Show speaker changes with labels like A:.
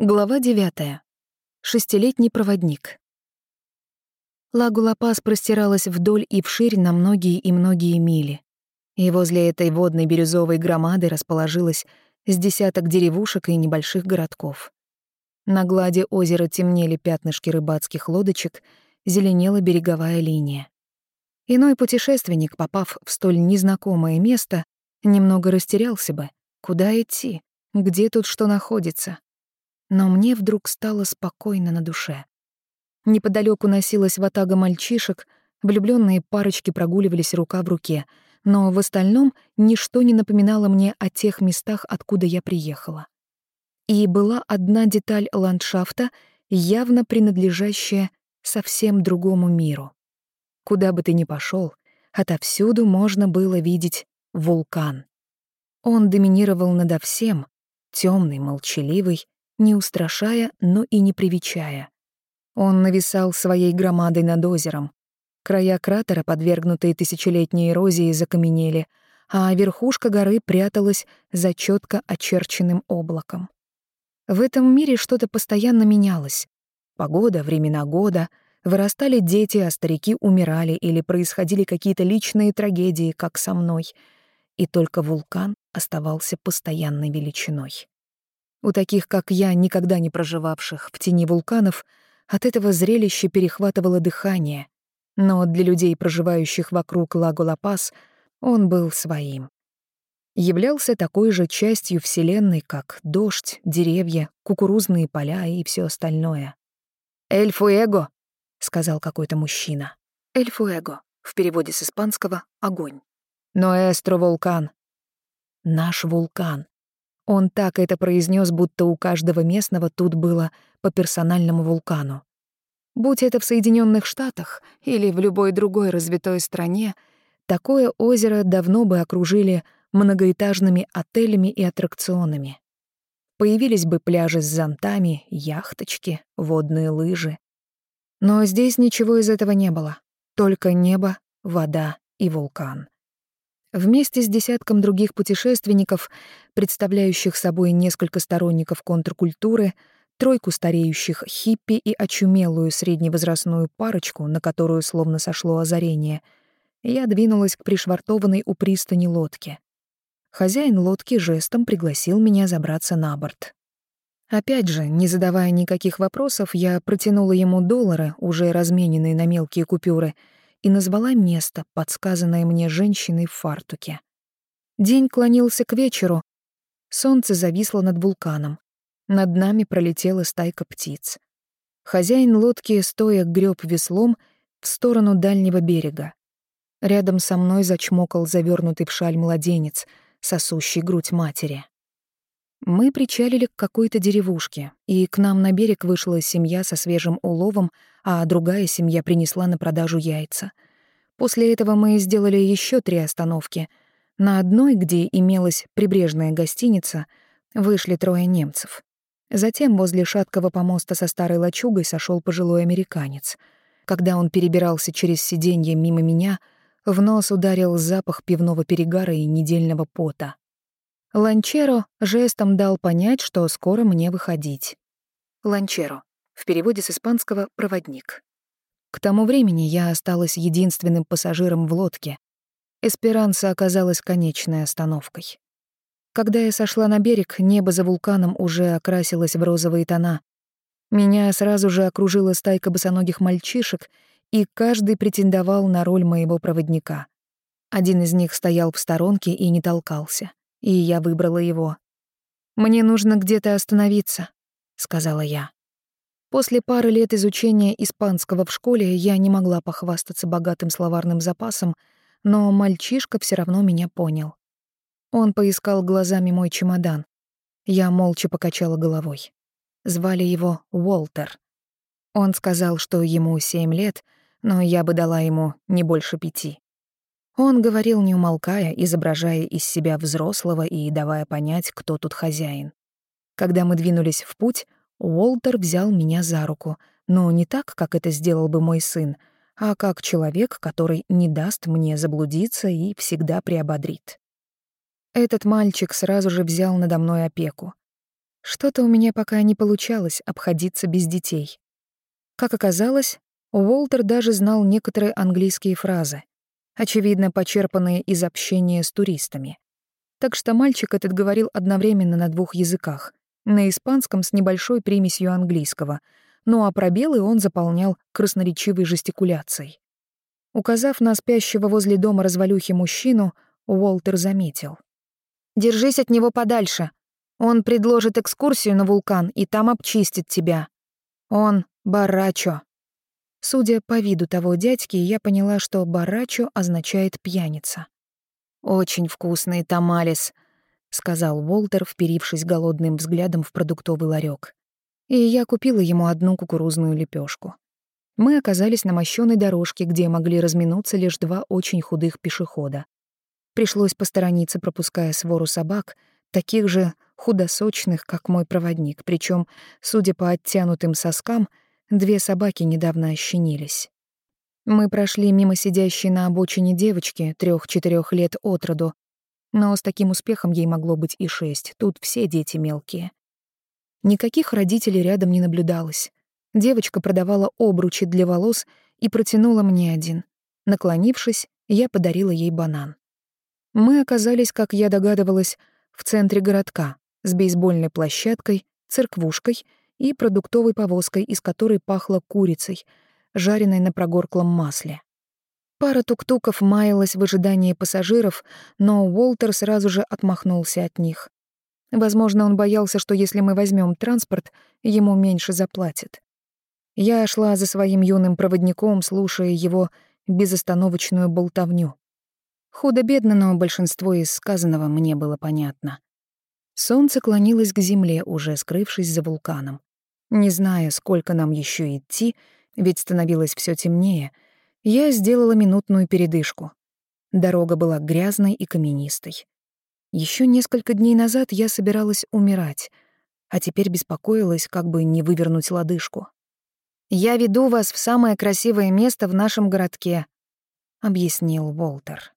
A: Глава 9. Шестилетний проводник. Лагула-Пас простиралась вдоль и вширь на многие и многие мили. И возле этой водной бирюзовой громады расположилось с десяток деревушек и небольших городков. На глади озера темнели пятнышки рыбацких лодочек, зеленела береговая линия. Иной путешественник, попав в столь незнакомое место, немного растерялся бы. Куда идти? Где тут что находится? Но мне вдруг стало спокойно на душе. Неподалеку носилась ватага мальчишек, влюбленные парочки прогуливались рука в руке, но в остальном ничто не напоминало мне о тех местах, откуда я приехала. И была одна деталь ландшафта, явно принадлежащая совсем другому миру. Куда бы ты ни пошел, отовсюду можно было видеть вулкан. Он доминировал надо всем, темный, молчаливый, не устрашая, но и не привечая. Он нависал своей громадой над озером. Края кратера, подвергнутые тысячелетней эрозии, закаменели, а верхушка горы пряталась за четко очерченным облаком. В этом мире что-то постоянно менялось. Погода, времена года, вырастали дети, а старики умирали или происходили какие-то личные трагедии, как со мной. И только вулкан оставался постоянной величиной. У таких, как я, никогда не проживавших в тени вулканов, от этого зрелища перехватывало дыхание. Но для людей, проживающих вокруг Лаго-Ла-Пас, он был своим. Являлся такой же частью Вселенной, как дождь, деревья, кукурузные поля и все остальное. «Эль фуэго», — сказал какой-то мужчина. «Эль фуэго» в переводе с испанского «огонь». «Ноэстро вулкан». «Наш вулкан», он так это произнес, будто у каждого местного тут было по персональному вулкану. Будь это в Соединенных Штатах или в любой другой развитой стране, такое озеро давно бы окружили многоэтажными отелями и аттракционами. Появились бы пляжи с зонтами, яхточки, водные лыжи. Но здесь ничего из этого не было. Только небо, вода и вулкан. Вместе с десятком других путешественников, представляющих собой несколько сторонников контркультуры, тройку стареющих хиппи и очумелую средневозрастную парочку, на которую словно сошло озарение, я двинулась к пришвартованной у пристани лодке. Хозяин лодки жестом пригласил меня забраться на борт. Опять же, не задавая никаких вопросов, я протянула ему доллары, уже размененные на мелкие купюры — и назвала место, подсказанное мне женщиной в фартуке. День клонился к вечеру. Солнце зависло над вулканом. Над нами пролетела стайка птиц. Хозяин лодки, стоя греб веслом в сторону дальнего берега. Рядом со мной зачмокал завернутый в шаль младенец, сосущий грудь матери. Мы причалили к какой-то деревушке, и к нам на берег вышла семья со свежим уловом, а другая семья принесла на продажу яйца. После этого мы сделали еще три остановки. На одной, где имелась прибрежная гостиница, вышли трое немцев. Затем возле шаткого помоста со старой лачугой сошел пожилой американец. Когда он перебирался через сиденье мимо меня, в нос ударил запах пивного перегара и недельного пота. Ланчеро жестом дал понять, что скоро мне выходить. Ланчеро. В переводе с испанского «проводник». К тому времени я осталась единственным пассажиром в лодке. Эсперанса оказалась конечной остановкой. Когда я сошла на берег, небо за вулканом уже окрасилось в розовые тона. Меня сразу же окружила стайка босоногих мальчишек, и каждый претендовал на роль моего проводника. Один из них стоял в сторонке и не толкался и я выбрала его. «Мне нужно где-то остановиться», — сказала я. После пары лет изучения испанского в школе я не могла похвастаться богатым словарным запасом, но мальчишка все равно меня понял. Он поискал глазами мой чемодан. Я молча покачала головой. Звали его Уолтер. Он сказал, что ему семь лет, но я бы дала ему не больше пяти. Он говорил, не умолкая, изображая из себя взрослого и давая понять, кто тут хозяин. Когда мы двинулись в путь, Уолтер взял меня за руку, но не так, как это сделал бы мой сын, а как человек, который не даст мне заблудиться и всегда приободрит. Этот мальчик сразу же взял надо мной опеку. Что-то у меня пока не получалось обходиться без детей. Как оказалось, Уолтер даже знал некоторые английские фразы, очевидно, почерпанные из общения с туристами. Так что мальчик этот говорил одновременно на двух языках, на испанском с небольшой примесью английского, ну а пробелы он заполнял красноречивой жестикуляцией. Указав на спящего возле дома развалюхи мужчину, Уолтер заметил. «Держись от него подальше. Он предложит экскурсию на вулкан и там обчистит тебя. Он барачо». Судя по виду того дядьки, я поняла, что барачо означает пьяница. «Очень вкусный тамалис», — сказал Уолтер, вперившись голодным взглядом в продуктовый ларек. И я купила ему одну кукурузную лепешку. Мы оказались на мощёной дорожке, где могли разминуться лишь два очень худых пешехода. Пришлось посторониться, пропуская свору собак, таких же худосочных, как мой проводник, причем, судя по оттянутым соскам, две собаки недавно ощенились. Мы прошли мимо сидящей на обочине девочки трех-четырех лет от роду, но с таким успехом ей могло быть и шесть, тут все дети мелкие. Никаких родителей рядом не наблюдалось. Девочка продавала обручи для волос и протянула мне один. Наклонившись, я подарила ей банан. Мы оказались, как я догадывалась, в центре городка, с бейсбольной площадкой, церквушкой и продуктовой повозкой, из которой пахло курицей, жареной на прогорклом масле. Пара тук-туков маялась в ожидании пассажиров, но Уолтер сразу же отмахнулся от них. Возможно, он боялся, что если мы возьмем транспорт, ему меньше заплатят. Я шла за своим юным проводником, слушая его безостановочную болтовню. Худо-бедно, но большинство из сказанного мне было понятно. Солнце клонилось к земле, уже скрывшись за вулканом. Не зная, сколько нам еще идти, ведь становилось все темнее, я сделала минутную передышку. Дорога была грязной и каменистой. Еще несколько дней назад я собиралась умирать, а теперь беспокоилась, как бы не вывернуть лодыжку. «Я веду вас в самое красивое место в нашем городке», — объяснил Волтер.